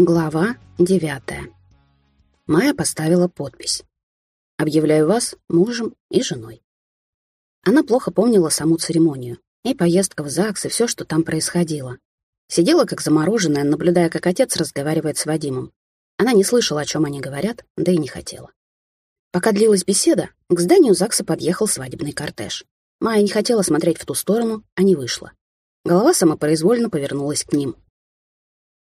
Глава девятая. Майя поставила подпись. «Объявляю вас мужем и женой». Она плохо помнила саму церемонию, и поездка в ЗАГС, и все, что там происходило. Сидела как замороженная, наблюдая, как отец разговаривает с Вадимом. Она не слышала, о чем они говорят, да и не хотела. Пока длилась беседа, к зданию ЗАГСа подъехал свадебный кортеж. Майя не хотела смотреть в ту сторону, а не вышла. Голова самопроизвольно повернулась к ним —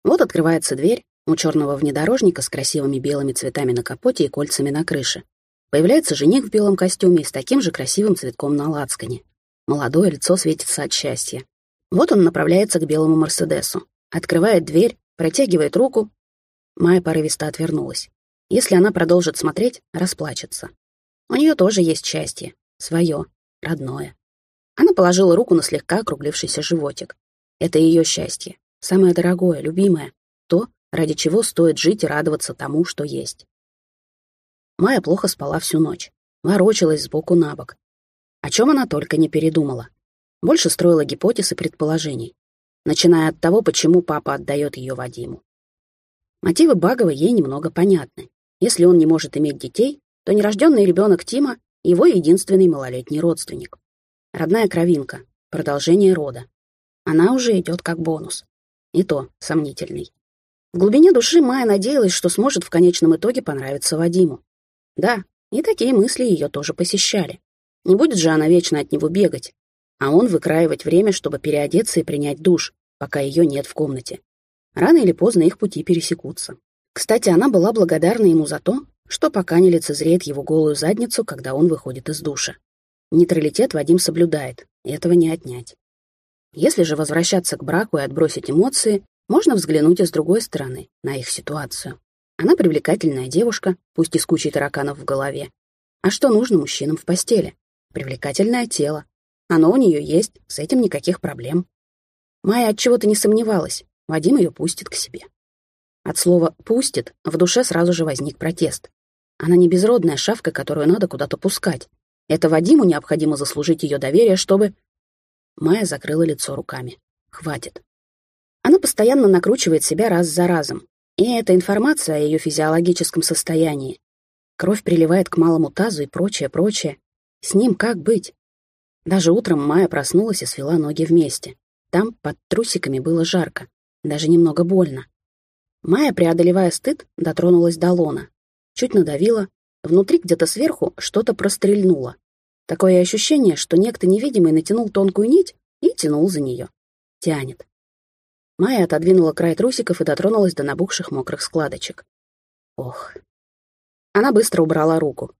вот открывается дверь у черного внедорожника с красивыми белыми цветами на капоте и кольцами на крыше. Появляется жених в белом костюме и с таким же красивым цветком на лацкане. Молодое лицо светится от счастья. Вот он направляется к белому Мерседесу. Открывает дверь, протягивает руку. Майя порывисто отвернулась. Если она продолжит смотреть, расплачется. У нее тоже есть счастье. Свое, родное. Она положила руку на слегка округлившийся животик. Это ее счастье. Самое дорогое, любимое, то, ради чего стоит жить и радоваться тому, что есть. Майя плохо спала всю ночь, ворочалась сбоку на бок. О чем она только не передумала. Больше строила гипотез и предположений, начиная от того, почему папа отдает ее Вадиму. Мотивы Багова ей немного понятны. Если он не может иметь детей, то нерожденный ребенок Тима — его единственный малолетний родственник. Родная кровинка, продолжение рода. Она уже идет как бонус. И то сомнительный. В глубине души Майя надеялась, что сможет в конечном итоге понравиться Вадиму. Да, и такие мысли ее тоже посещали. Не будет же она вечно от него бегать, а он выкраивать время, чтобы переодеться и принять душ, пока ее нет в комнате. Рано или поздно их пути пересекутся. Кстати, она была благодарна ему за то, что пока не лицезреет его голую задницу, когда он выходит из душа. Нейтралитет Вадим соблюдает, этого не отнять. Если же возвращаться к браку и отбросить эмоции, можно взглянуть и с другой стороны на их ситуацию. Она привлекательная девушка, пусть и с кучей тараканов в голове. А что нужно мужчинам в постели? Привлекательное тело. Оно у нее есть, с этим никаких проблем. Майя от чего-то не сомневалась, Вадим ее пустит к себе. От слова «пустит» в душе сразу же возник протест. Она не безродная шавка, которую надо куда-то пускать. Это Вадиму необходимо заслужить ее доверие, чтобы... Майя закрыла лицо руками. Хватит. Она постоянно накручивает себя раз за разом. И эта информация о ее физиологическом состоянии. Кровь приливает к малому тазу и прочее, прочее. С ним как быть? Даже утром Майя проснулась и свела ноги вместе. Там под трусиками было жарко, даже немного больно. Майя, преодолевая стыд, дотронулась до лона. Чуть надавила. Внутри где-то сверху что-то прострельнуло. Такое ощущение, что некто невидимый натянул тонкую нить и тянул за нее. Тянет. Майя отодвинула край трусиков и дотронулась до набухших мокрых складочек. Ох. Она быстро убрала руку.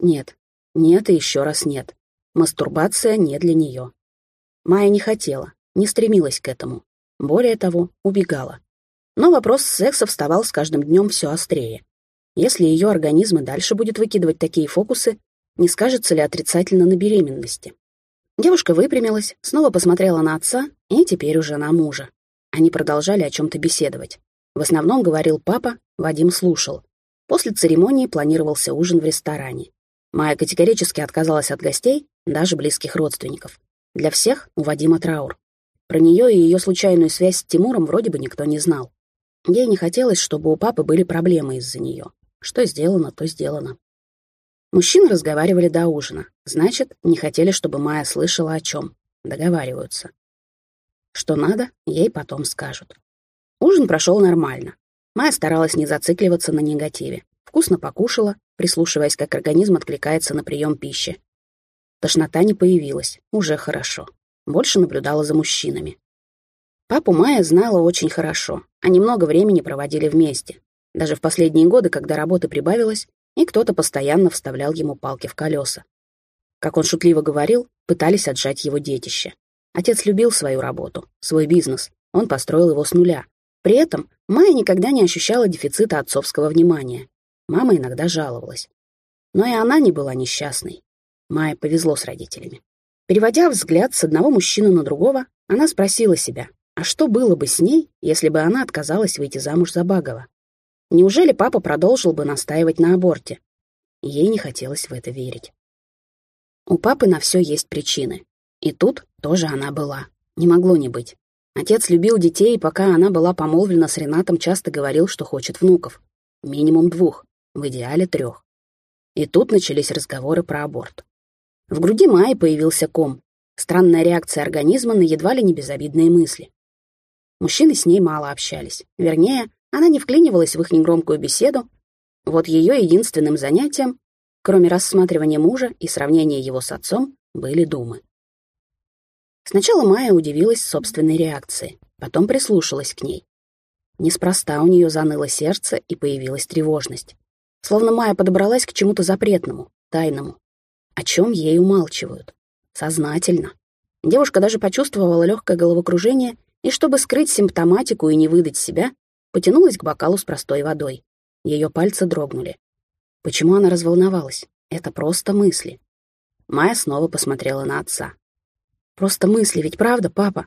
Нет, нет и еще раз нет. Мастурбация не для нее. Майя не хотела, не стремилась к этому. Более того, убегала. Но вопрос секса вставал с каждым днем все острее. Если ее организм и дальше будет выкидывать такие фокусы, не скажется ли отрицательно на беременности. Девушка выпрямилась, снова посмотрела на отца и теперь уже на мужа. Они продолжали о чем-то беседовать. В основном говорил папа, Вадим слушал. После церемонии планировался ужин в ресторане. Майя категорически отказалась от гостей, даже близких родственников. Для всех у Вадима траур. Про нее и ее случайную связь с Тимуром вроде бы никто не знал. Ей не хотелось, чтобы у папы были проблемы из-за нее. Что сделано, то сделано. Мужчины разговаривали до ужина. Значит, не хотели, чтобы Майя слышала о чем. Договариваются. Что надо, ей потом скажут. Ужин прошел нормально. Майя старалась не зацикливаться на негативе. Вкусно покушала, прислушиваясь, как организм откликается на прием пищи. Тошнота не появилась, уже хорошо. Больше наблюдала за мужчинами. Папу Майя знала очень хорошо. Они много времени проводили вместе. Даже в последние годы, когда работы прибавилось, и кто-то постоянно вставлял ему палки в колеса. Как он шутливо говорил, пытались отжать его детище. Отец любил свою работу, свой бизнес, он построил его с нуля. При этом Майя никогда не ощущала дефицита отцовского внимания. Мама иногда жаловалась. Но и она не была несчастной. Майе повезло с родителями. Переводя взгляд с одного мужчины на другого, она спросила себя, а что было бы с ней, если бы она отказалась выйти замуж за Багова? Неужели папа продолжил бы настаивать на аборте? Ей не хотелось в это верить. У папы на все есть причины. И тут тоже она была. Не могло не быть. Отец любил детей, и пока она была помолвлена с Ренатом, часто говорил, что хочет внуков. Минимум двух, в идеале трех. И тут начались разговоры про аборт. В груди Майи появился ком. Странная реакция организма на едва ли не безобидные мысли. Мужчины с ней мало общались. Вернее, она не вклинивалась в их негромкую беседу. Вот ее единственным занятием, кроме рассматривания мужа и сравнения его с отцом, были думы. Сначала Майя удивилась собственной реакции, потом прислушалась к ней. Неспроста у нее заныло сердце и появилась тревожность. Словно Майя подобралась к чему-то запретному, тайному. О чем ей умалчивают. Сознательно. Девушка даже почувствовала легкое головокружение и, чтобы скрыть симптоматику и не выдать себя, потянулась к бокалу с простой водой. Ее пальцы дрогнули. Почему она разволновалась? Это просто мысли. Майя снова посмотрела на отца. Просто мысли, ведь правда, папа?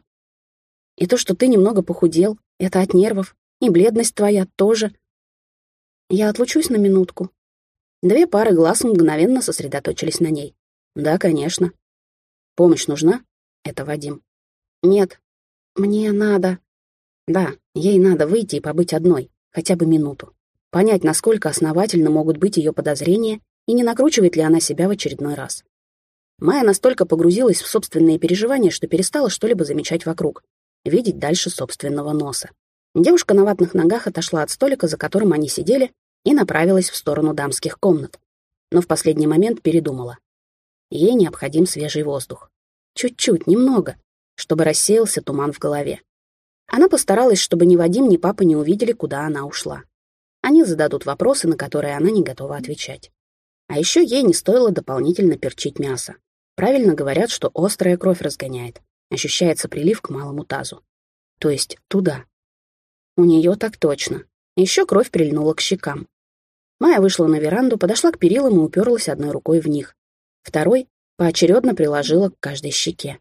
И то, что ты немного похудел, это от нервов, и бледность твоя тоже. Я отлучусь на минутку. Две пары глаз мгновенно сосредоточились на ней. Да, конечно. Помощь нужна? Это Вадим. Нет. Мне надо. Да, ей надо выйти и побыть одной, хотя бы минуту. Понять, насколько основательно могут быть ее подозрения и не накручивает ли она себя в очередной раз. Майя настолько погрузилась в собственные переживания, что перестала что-либо замечать вокруг, видеть дальше собственного носа. Девушка на ватных ногах отошла от столика, за которым они сидели, и направилась в сторону дамских комнат. Но в последний момент передумала. Ей необходим свежий воздух. Чуть-чуть, немного, чтобы рассеялся туман в голове. Она постаралась, чтобы ни Вадим, ни папа не увидели, куда она ушла. Они зададут вопросы, на которые она не готова отвечать. А еще ей не стоило дополнительно перчить мясо. Правильно говорят, что острая кровь разгоняет. Ощущается прилив к малому тазу. То есть туда. У нее так точно. Еще кровь прильнула к щекам. Майя вышла на веранду, подошла к перилам и уперлась одной рукой в них. Второй поочередно приложила к каждой щеке.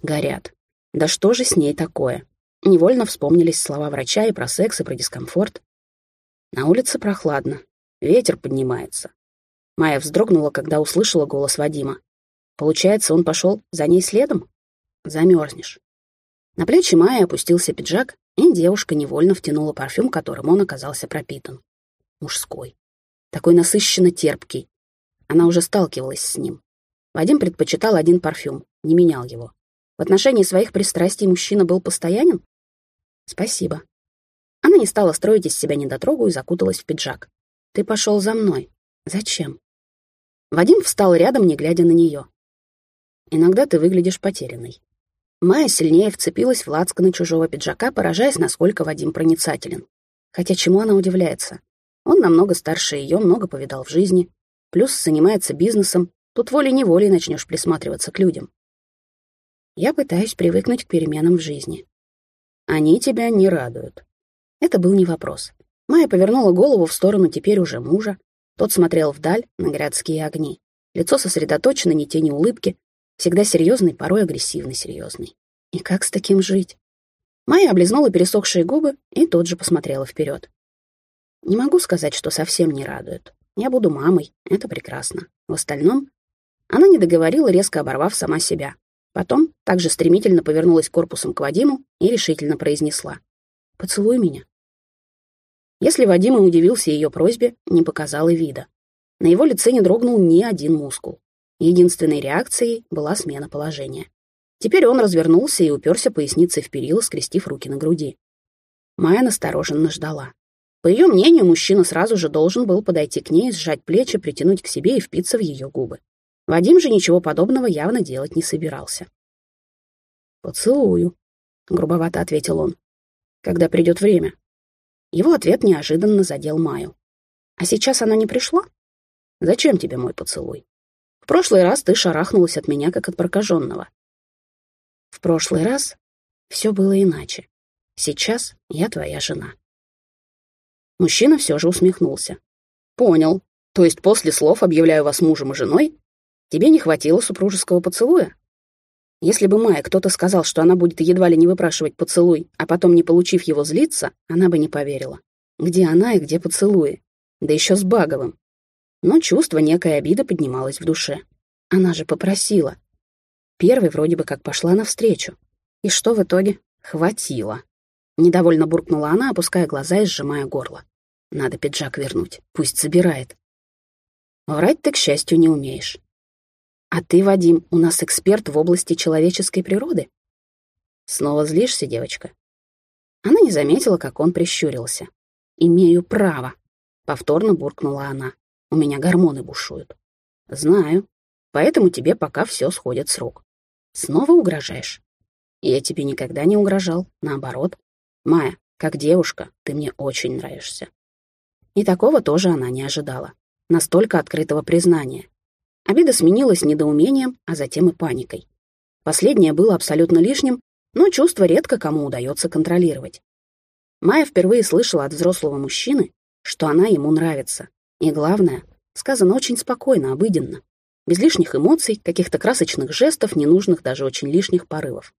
Горят. Да что же с ней такое? Невольно вспомнились слова врача и про секс, и про дискомфорт. На улице прохладно. Ветер поднимается. Майя вздрогнула, когда услышала голос Вадима. Получается, он пошел за ней следом? Замерзнешь. На плечи Майи опустился пиджак, и девушка невольно втянула парфюм, которым он оказался пропитан. Мужской. Такой насыщенно терпкий. Она уже сталкивалась с ним. Вадим предпочитал один парфюм, не менял его. В отношении своих пристрастий мужчина был постоянен? Спасибо. Она не стала строить из себя недотрогу и закуталась в пиджак. Ты пошел за мной. Зачем? Вадим встал рядом, не глядя на нее. Иногда ты выглядишь потерянной. Майя сильнее вцепилась в лацканы чужого пиджака, поражаясь, насколько Вадим проницателен. Хотя чему она удивляется? Он намного старше ее, много повидал в жизни. Плюс занимается бизнесом. Тут волей-неволей начнешь присматриваться к людям. Я пытаюсь привыкнуть к переменам в жизни. Они тебя не радуют. Это был не вопрос. Майя повернула голову в сторону теперь уже мужа. Тот смотрел вдаль на городские огни. Лицо сосредоточено, ни тени улыбки, Всегда серьезный, порой агрессивно серьезный. И как с таким жить? Майя облизнула пересохшие губы и тут же посмотрела вперед. Не могу сказать, что совсем не радует. Я буду мамой, это прекрасно. В остальном она не договорила, резко оборвав сама себя. Потом также стремительно повернулась корпусом к Вадиму и решительно произнесла. «Поцелуй меня». Если Вадим и удивился ее просьбе, не показал и вида. На его лице не дрогнул ни один мускул. Единственной реакцией была смена положения. Теперь он развернулся и уперся поясницей в перила, скрестив руки на груди. Майя настороженно ждала. По ее мнению, мужчина сразу же должен был подойти к ней, сжать плечи, притянуть к себе и впиться в ее губы. Вадим же ничего подобного явно делать не собирался. «Поцелую», — грубовато ответил он, — «когда придет время». Его ответ неожиданно задел Майю. «А сейчас она не пришла? Зачем тебе мой поцелуй?» В прошлый раз ты шарахнулась от меня, как от прокаженного. В прошлый раз все было иначе. Сейчас я твоя жена. Мужчина все же усмехнулся. Понял. То есть после слов «объявляю вас мужем и женой» тебе не хватило супружеского поцелуя? Если бы Майя кто-то сказал, что она будет едва ли не выпрашивать поцелуй, а потом, не получив его, злиться, она бы не поверила. Где она и где поцелуи? Да еще с Баговым но чувство некой обиды поднималось в душе. Она же попросила. Первой вроде бы как пошла навстречу. И что в итоге? Хватило. Недовольно буркнула она, опуская глаза и сжимая горло. Надо пиджак вернуть, пусть забирает. Врать ты, к счастью, не умеешь. А ты, Вадим, у нас эксперт в области человеческой природы. Снова злишься, девочка? Она не заметила, как он прищурился. «Имею право», — повторно буркнула она. «У меня гормоны бушуют». «Знаю. Поэтому тебе пока все сходит с рук. Снова угрожаешь?» «Я тебе никогда не угрожал. Наоборот. Майя, как девушка, ты мне очень нравишься». И такого тоже она не ожидала. Настолько открытого признания. Обида сменилась недоумением, а затем и паникой. Последнее было абсолютно лишним, но чувство редко кому удается контролировать. Майя впервые слышала от взрослого мужчины, что она ему нравится. И главное, сказано очень спокойно, обыденно. Без лишних эмоций, каких-то красочных жестов, ненужных даже очень лишних порывов.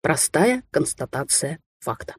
Простая констатация факта.